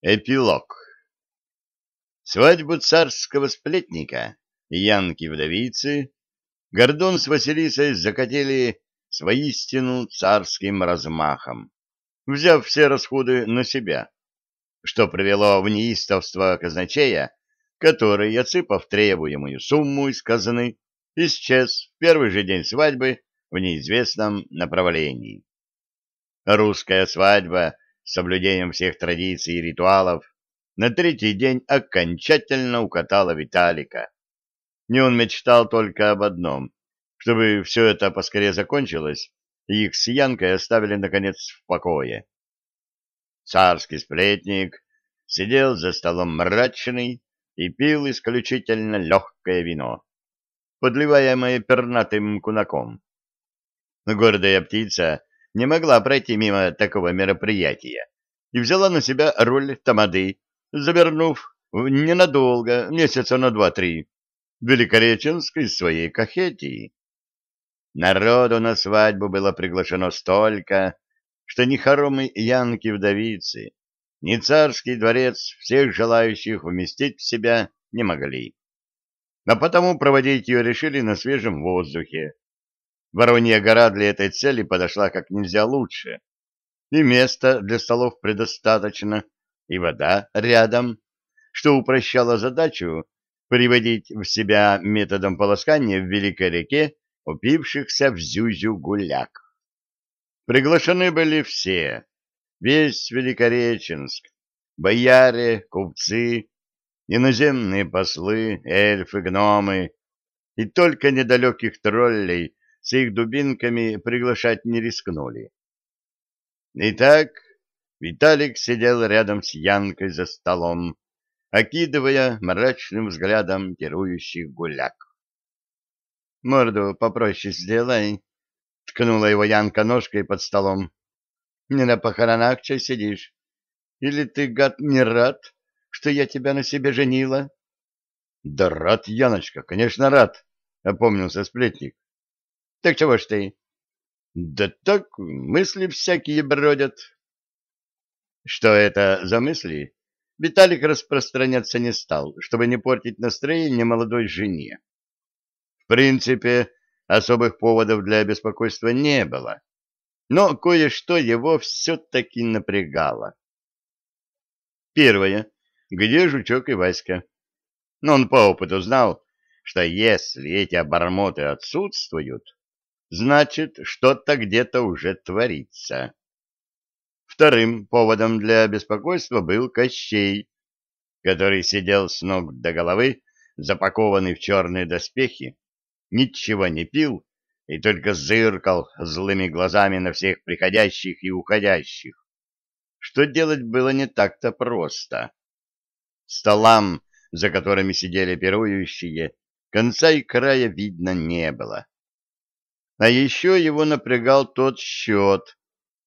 Эпилог Свадьбу царского сплетника, Янки-вдовицы, Гордон с Василисой закатили с воистину царским размахом, взяв все расходы на себя, что привело в неистовство казначея, который, отсыпав требуемую сумму из казны, исчез в первый же день свадьбы в неизвестном направлении. Русская свадьба — соблюдением всех традиций и ритуалов, на третий день окончательно укатала Виталика. Не он мечтал только об одном, чтобы все это поскорее закончилось, и их с Янкой оставили, наконец, в покое. Царский сплетник сидел за столом мрачный и пил исключительно легкое вино, подливаемое пернатым кунаком. Гордая птица не могла пройти мимо такого мероприятия и взяла на себя роль тамады, завернув ненадолго, месяца на два-три, Великореченской своей кахетии. Народу на свадьбу было приглашено столько, что ни хоромы Янки-вдовицы, ни царский дворец всех желающих вместить в себя не могли. А потому проводить ее решили на свежем воздухе, Воронья гора для этой цели подошла как нельзя лучше. И места для столов предостаточно, и вода рядом, что упрощало задачу приводить в себя методом полоскания в Великой реке упившихся в Зюзю гуляк. Приглашены были все, весь Великореченск, бояре, купцы, иноземные послы, эльфы, гномы, и только недалеких троллей с их дубинками приглашать не рискнули. Итак, Виталик сидел рядом с Янкой за столом, окидывая мрачным взглядом пирующих гуляк. — Морду попроще сделай, — ткнула его Янка ножкой под столом. — Не на похоронах чай сидишь? Или ты, гад, не рад, что я тебя на себе женила? — Да рад, Яночка, конечно, рад, — опомнился сплетник. Так чего ж ты? Да так, мысли всякие бродят. Что это за мысли? Виталик распространяться не стал, чтобы не портить настроение молодой жене. В принципе, особых поводов для беспокойства не было, но кое-что его все-таки напрягало. Первое. Где Жучок и Васька? Но он по опыту знал, что если эти обормоты отсутствуют, значит, что-то где-то уже творится. Вторым поводом для беспокойства был Кощей, который сидел с ног до головы, запакованный в черные доспехи, ничего не пил и только зыркал злыми глазами на всех приходящих и уходящих. Что делать было не так-то просто. Столам, за которыми сидели пирующие, конца и края видно не было. А еще его напрягал тот счет,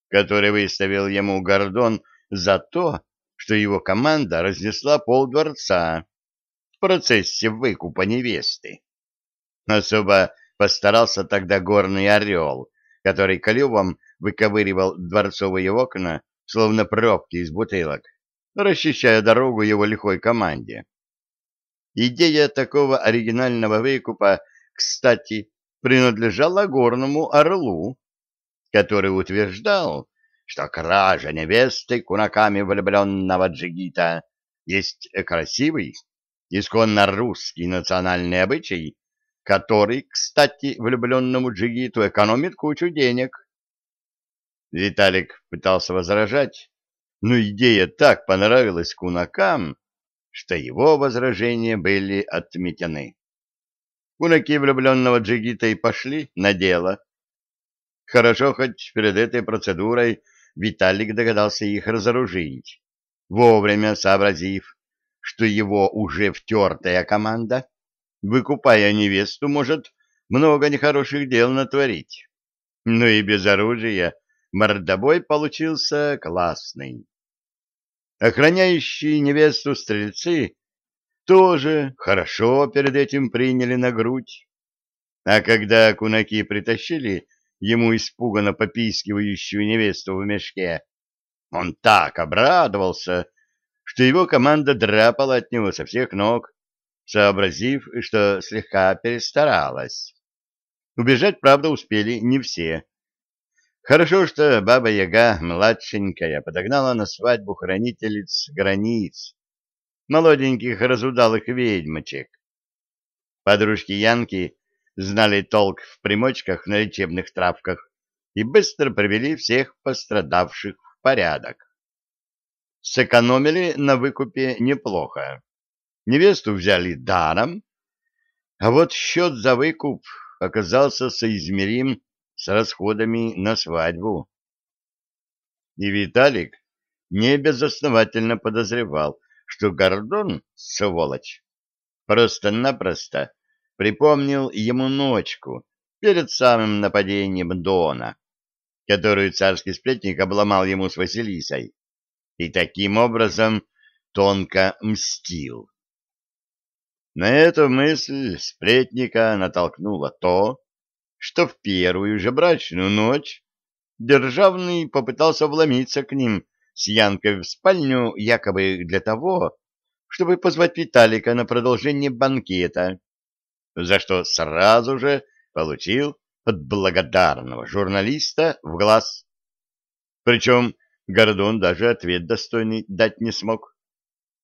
который выставил ему Гордон за то, что его команда разнесла полдворца в процессе выкупа невесты. Особо постарался тогда горный орел, который клювом выковыривал дворцовые окна, словно пробки из бутылок, расчищая дорогу его лихой команде. Идея такого оригинального выкупа, кстати, принадлежала горному орлу, который утверждал, что кража невесты кунаками влюбленного джигита есть красивый, исконно русский национальный обычай, который, кстати, влюбленному джигиту экономит кучу денег. Виталик пытался возражать, но идея так понравилась кунакам, что его возражения были отметены. Кунаки влюбленного джигита и пошли на дело. Хорошо, хоть перед этой процедурой Виталик догадался их разоружить, вовремя сообразив, что его уже втертая команда, выкупая невесту, может много нехороших дел натворить. Но и без оружия мордобой получился классный. Охраняющие невесту стрельцы тоже хорошо перед этим приняли на грудь. А когда кунаки притащили ему испуганно попискивающую невесту в мешке, он так обрадовался, что его команда драпала от него со всех ног, сообразив, что слегка перестаралась. Убежать, правда, успели не все. Хорошо, что Баба-Яга, младшенькая, подогнала на свадьбу хранительниц границ, молоденьких разудалых ведьмочек. Подружки Янки знали толк в примочках на лечебных травках и быстро привели всех пострадавших в порядок. Сэкономили на выкупе неплохо. Невесту взяли даром, а вот счет за выкуп оказался соизмерим с расходами на свадьбу. И Виталик не безосновательно подозревал, что Гордон, сволочь, просто-напросто припомнил ему ночку перед самым нападением Дона, которую царский сплетник обломал ему с Василисой, и таким образом тонко мстил. На эту мысль сплетника натолкнуло то, что в первую же брачную ночь Державный попытался вломиться к ним с Янкой в спальню якобы для того, чтобы позвать Виталика на продолжение банкета, за что сразу же получил от благодарного журналиста в глаз. Причем Гордон даже ответ достойный дать не смог.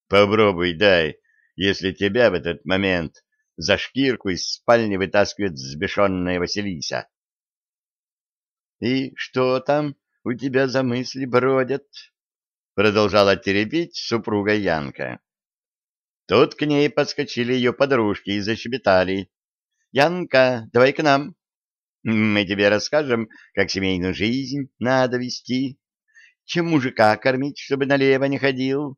Попробуй дай, если тебя в этот момент за шкирку из спальни вытаскивает взбешенная Василиса. — И что там у тебя за мысли бродят? — продолжала теребить супруга Янка. Тут к ней подскочили ее подружки и защебетали. — Янка, давай к нам. Мы тебе расскажем, как семейную жизнь надо вести. Чем мужика кормить, чтобы налево не ходил?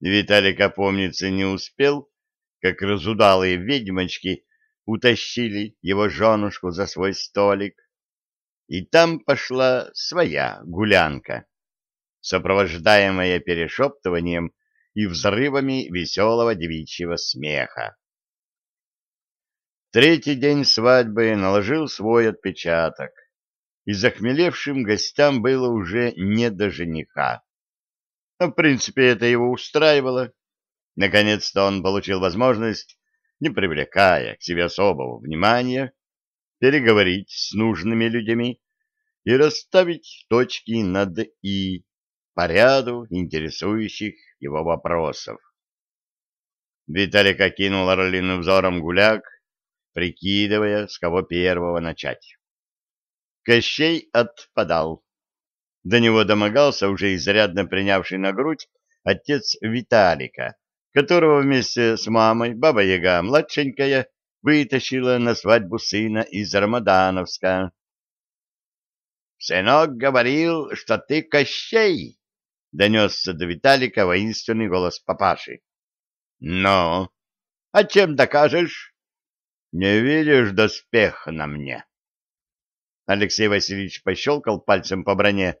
Виталик опомниться не успел, как разудалые ведьмочки утащили его женушку за свой столик. И там пошла своя гулянка, сопровождаемая перешептыванием и взрывами веселого девичьего смеха. Третий день свадьбы наложил свой отпечаток, и захмелевшим гостям было уже не до жениха. В принципе, это его устраивало. Наконец-то он получил возможность, не привлекая к себе особого внимания, переговорить с нужными людьми и расставить точки над «и» по ряду интересующих его вопросов. Виталик окинул орлиным взором гуляк, прикидывая, с кого первого начать. Кощей отпадал. До него домогался уже изрядно принявший на грудь отец Виталика, которого вместе с мамой Баба-Яга младшенькая вытащила на свадьбу сына из Рамадановска. «Сынок говорил, что ты Кощей!» — донесся до Виталика воинственный голос папаши. «Ну, а чем докажешь?» «Не видишь доспех на мне?» Алексей Васильевич пощелкал пальцем по броне.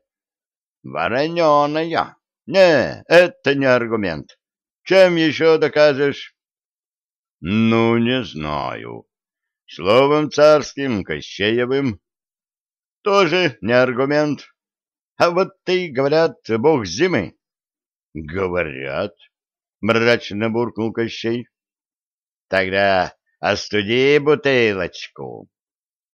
«Вороненая! Не, это не аргумент. Чем еще докажешь? Ну, не знаю. Словом царским, Кощеевым. Тоже не аргумент. А вот ты, говорят, бог зимы. Говорят, мрачно буркнул Кощей. Тогда остуди бутылочку.